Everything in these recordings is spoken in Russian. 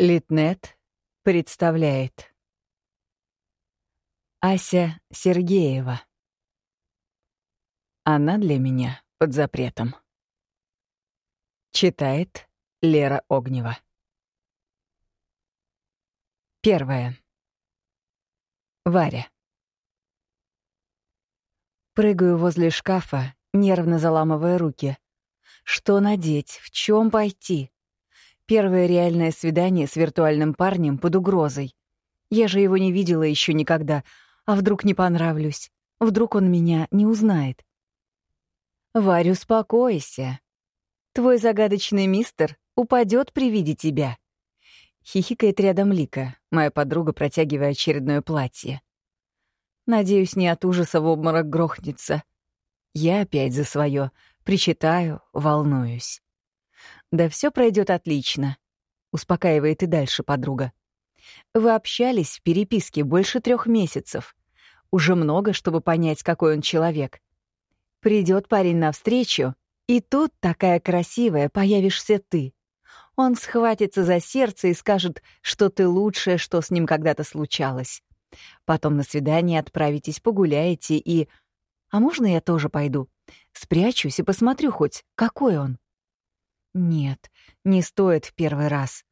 Литнет представляет Ася Сергеева Она для меня под запретом. Читает Лера Огнева. Первое. Варя. Прыгаю возле шкафа, нервно заламывая руки. Что надеть? В чем пойти? Первое реальное свидание с виртуальным парнем под угрозой. Я же его не видела еще никогда. А вдруг не понравлюсь? Вдруг он меня не узнает? Варю, успокойся. Твой загадочный мистер упадет при виде тебя. Хихикает рядом Лика, моя подруга, протягивая очередное платье. Надеюсь, не от ужаса в обморок грохнется. Я опять за свое, причитаю, волнуюсь. Да все пройдет отлично, успокаивает и дальше подруга. Вы общались в переписке больше трех месяцев. Уже много, чтобы понять, какой он человек. Придет парень навстречу, и тут такая красивая появишься ты. Он схватится за сердце и скажет, что ты лучшее, что с ним когда-то случалось. Потом на свидание отправитесь, погуляете и... А можно я тоже пойду? Спрячусь и посмотрю хоть, какой он. Нет, не стоит в первый раз.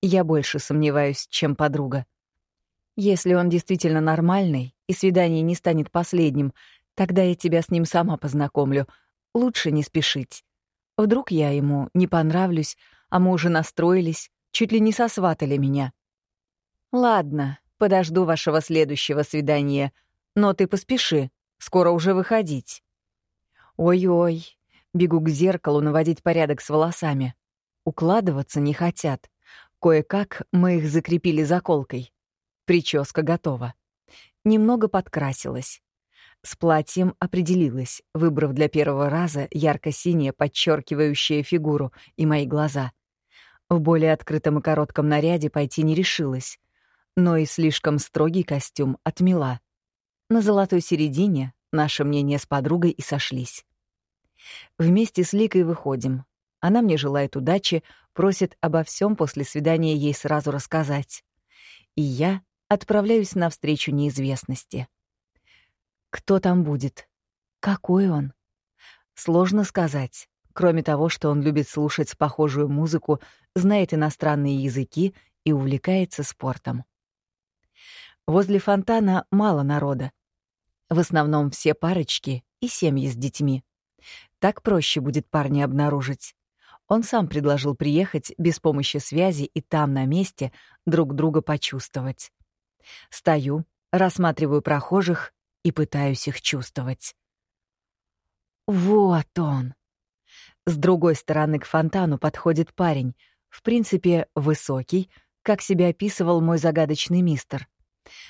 Я больше сомневаюсь, чем подруга. Если он действительно нормальный и свидание не станет последним, тогда я тебя с ним сама познакомлю. Лучше не спешить. Вдруг я ему не понравлюсь, а мы уже настроились, чуть ли не сосватали меня. Ладно, подожду вашего следующего свидания, но ты поспеши, скоро уже выходить. Ой-ой, Бегу к зеркалу наводить порядок с волосами. Укладываться не хотят. Кое-как мы их закрепили заколкой. Прическа готова. Немного подкрасилась. С платьем определилась, выбрав для первого раза ярко-синее, подчеркивающее фигуру и мои глаза. В более открытом и коротком наряде пойти не решилась, но и слишком строгий костюм отмела. На золотой середине наши мнения с подругой и сошлись. Вместе с Ликой выходим. Она мне желает удачи, просит обо всем после свидания ей сразу рассказать. И я отправляюсь навстречу неизвестности. Кто там будет? Какой он? Сложно сказать. Кроме того, что он любит слушать похожую музыку, знает иностранные языки и увлекается спортом. Возле фонтана мало народа. В основном все парочки и семьи с детьми. Так проще будет парня обнаружить. Он сам предложил приехать без помощи связи и там, на месте, друг друга почувствовать. Стою, рассматриваю прохожих и пытаюсь их чувствовать. Вот он. С другой стороны к фонтану подходит парень, в принципе, высокий, как себя описывал мой загадочный мистер.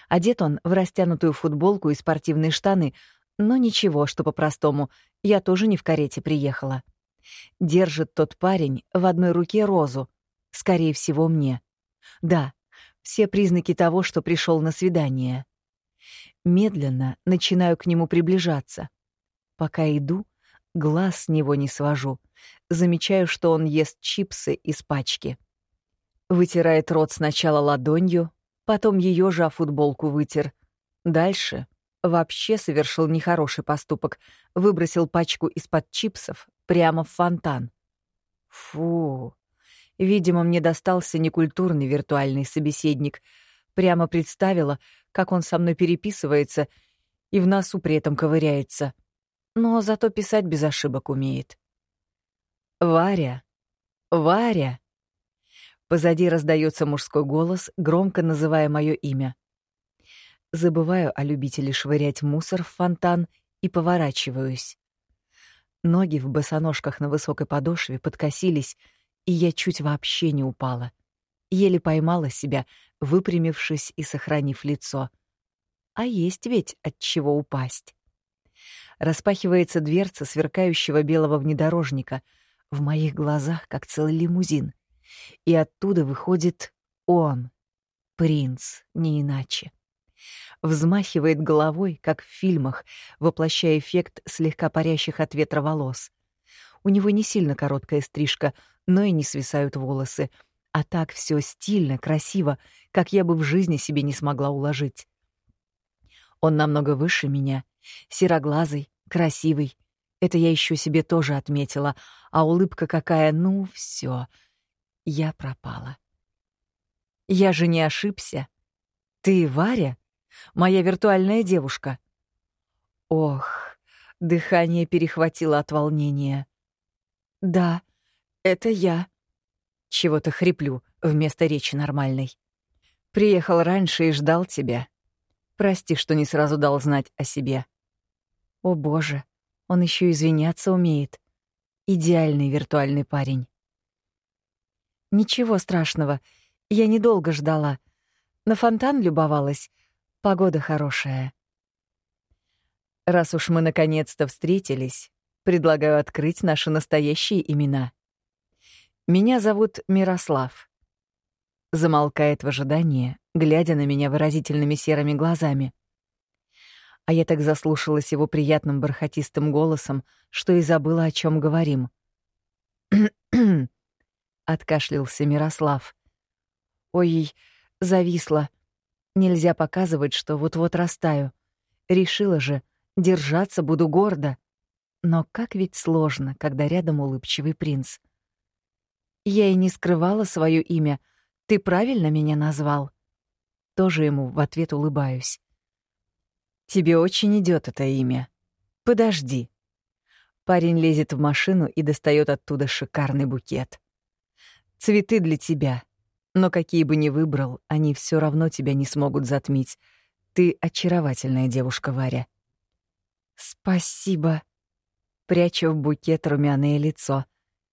Одет он в растянутую футболку и спортивные штаны, но ничего, что по-простому, я тоже не в карете приехала. Держит тот парень в одной руке розу, скорее всего, мне. Да, все признаки того, что пришел на свидание. Медленно начинаю к нему приближаться. Пока иду, глаз с него не свожу. Замечаю, что он ест чипсы из пачки. Вытирает рот сначала ладонью, потом ее же о футболку вытер. Дальше вообще совершил нехороший поступок, выбросил пачку из-под чипсов прямо в фонтан. Фу. Видимо, мне достался некультурный виртуальный собеседник. Прямо представила, как он со мной переписывается и в носу при этом ковыряется. Но зато писать без ошибок умеет. «Варя! Варя!» Позади раздается мужской голос, громко называя мое имя. Забываю о любителе швырять мусор в фонтан и поворачиваюсь. Ноги в босоножках на высокой подошве подкосились, и я чуть вообще не упала. Еле поймала себя, выпрямившись и сохранив лицо. А есть ведь от чего упасть. Распахивается дверца сверкающего белого внедорожника, в моих глазах как целый лимузин. И оттуда выходит он, принц, не иначе взмахивает головой, как в фильмах, воплощая эффект слегка парящих от ветра волос. У него не сильно короткая стрижка, но и не свисают волосы, А так все стильно, красиво, как я бы в жизни себе не смогла уложить. Он намного выше меня, сероглазый, красивый. Это я еще себе тоже отметила, а улыбка какая, ну, все, я пропала. Я же не ошибся. Ты Варя? Моя виртуальная девушка. Ох, дыхание перехватило от волнения. Да, это я. Чего-то хриплю вместо речи нормальной. Приехал раньше и ждал тебя. Прости, что не сразу дал знать о себе. О боже, он еще извиняться умеет. Идеальный виртуальный парень. Ничего страшного, я недолго ждала. На фонтан любовалась. Погода хорошая. Раз уж мы наконец-то встретились, предлагаю открыть наши настоящие имена. Меня зовут Мирослав. Замолкает в ожидании, глядя на меня выразительными серыми глазами. А я так заслушалась его приятным бархатистым голосом, что и забыла, о чем говорим. откашлялся Мирослав. Ой, зависла. Нельзя показывать, что вот-вот растаю. Решила же, держаться буду гордо. Но как ведь сложно, когда рядом улыбчивый принц. Я и не скрывала свое имя. Ты правильно меня назвал? Тоже ему в ответ улыбаюсь. Тебе очень идет это имя. Подожди. Парень лезет в машину и достает оттуда шикарный букет. Цветы для тебя. Но какие бы ни выбрал, они все равно тебя не смогут затмить. Ты очаровательная девушка, Варя. Спасибо. Прячу в букет румяное лицо.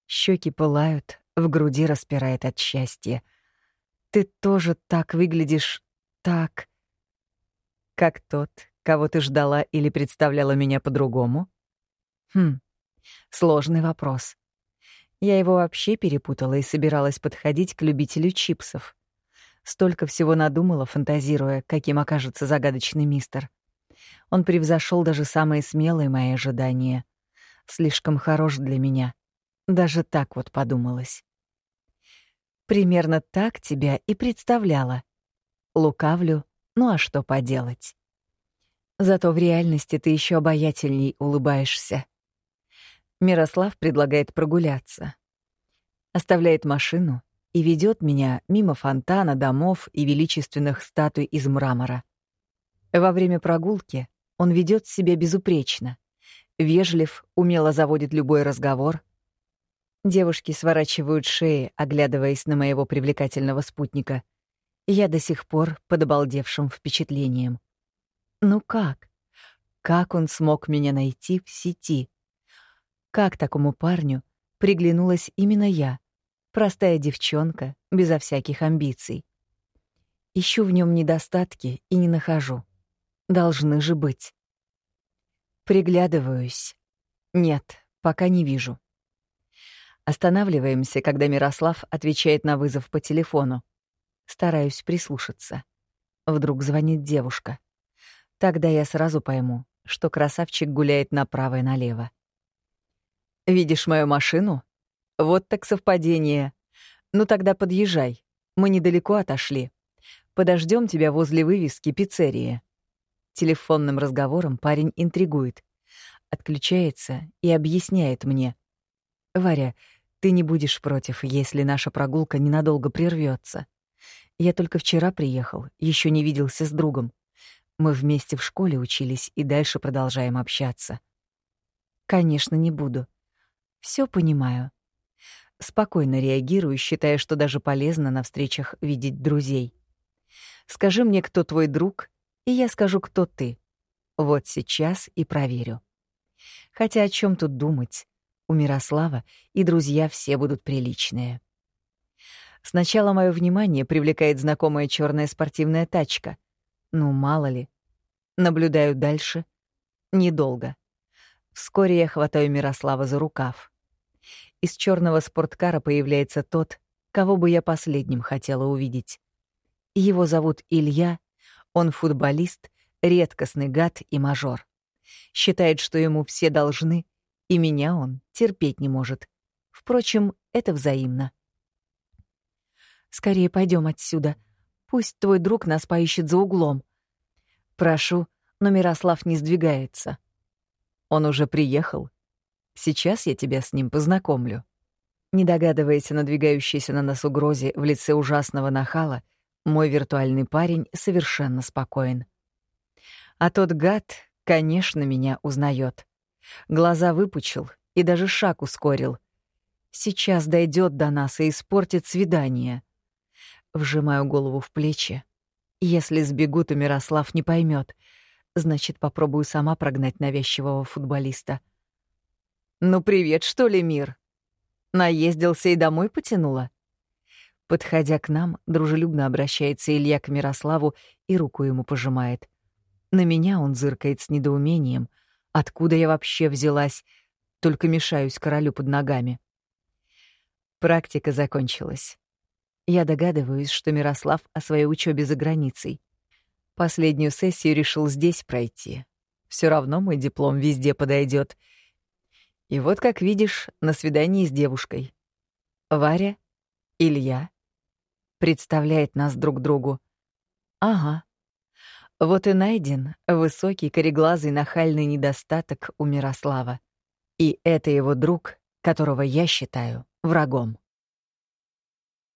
Щеки пылают, в груди распирает от счастья. Ты тоже так выглядишь, так... Как тот, кого ты ждала или представляла меня по-другому? Хм, сложный вопрос. Я его вообще перепутала и собиралась подходить к любителю чипсов. Столько всего надумала, фантазируя, каким окажется загадочный мистер. Он превзошел даже самые смелые мои ожидания. Слишком хорош для меня. Даже так вот подумалось. Примерно так тебя и представляла. Лукавлю, ну а что поделать? Зато в реальности ты еще обаятельней улыбаешься. Мирослав предлагает прогуляться. Оставляет машину и ведет меня мимо фонтана, домов и величественных статуй из мрамора. Во время прогулки он ведет себя безупречно. Вежлив, умело заводит любой разговор. Девушки сворачивают шеи, оглядываясь на моего привлекательного спутника. Я до сих пор под обалдевшим впечатлением. Ну как? Как он смог меня найти в сети? Как такому парню приглянулась именно я, простая девчонка, безо всяких амбиций? Ищу в нем недостатки и не нахожу. Должны же быть. Приглядываюсь. Нет, пока не вижу. Останавливаемся, когда Мирослав отвечает на вызов по телефону. Стараюсь прислушаться. Вдруг звонит девушка. Тогда я сразу пойму, что красавчик гуляет направо и налево. Видишь мою машину? Вот так совпадение. Ну тогда подъезжай. Мы недалеко отошли. Подождем тебя возле вывески пиццерии. Телефонным разговором парень интригует. Отключается и объясняет мне. «Варя, ты не будешь против, если наша прогулка ненадолго прервется. Я только вчера приехал, еще не виделся с другом. Мы вместе в школе учились и дальше продолжаем общаться. Конечно, не буду. Все понимаю. Спокойно реагирую, считая, что даже полезно на встречах видеть друзей. Скажи мне, кто твой друг, и я скажу, кто ты. Вот сейчас и проверю. Хотя о чем тут думать? У Мирослава и друзья все будут приличные. Сначала мое внимание привлекает знакомая черная спортивная тачка. Ну, мало ли. Наблюдаю дальше. Недолго. Вскоре я хватаю Мирослава за рукав. Из черного спорткара появляется тот, кого бы я последним хотела увидеть. Его зовут Илья, он футболист, редкостный гад и мажор. Считает, что ему все должны, и меня он терпеть не может. Впрочем, это взаимно. Скорее пойдем отсюда. Пусть твой друг нас поищет за углом. Прошу, но Мирослав не сдвигается. Он уже приехал. Сейчас я тебя с ним познакомлю. Не догадываясь о надвигающейся на нас угрозе в лице ужасного нахала, мой виртуальный парень совершенно спокоен. А тот гад, конечно, меня узнает. Глаза выпучил и даже шаг ускорил. Сейчас дойдет до нас и испортит свидание. Вжимаю голову в плечи. Если сбегу, то Мирослав не поймет. Значит, попробую сама прогнать навязчивого футболиста. «Ну привет, что ли, мир?» Наездился и домой потянула? Подходя к нам, дружелюбно обращается Илья к Мирославу и руку ему пожимает. На меня он зыркает с недоумением. Откуда я вообще взялась? Только мешаюсь королю под ногами. Практика закончилась. Я догадываюсь, что Мирослав о своей учебе за границей. Последнюю сессию решил здесь пройти. Все равно мой диплом везде подойдет. И вот, как видишь, на свидании с девушкой. Варя, Илья. Представляет нас друг другу. Ага. Вот и найден высокий, кореглазый, нахальный недостаток у Мирослава. И это его друг, которого я считаю врагом.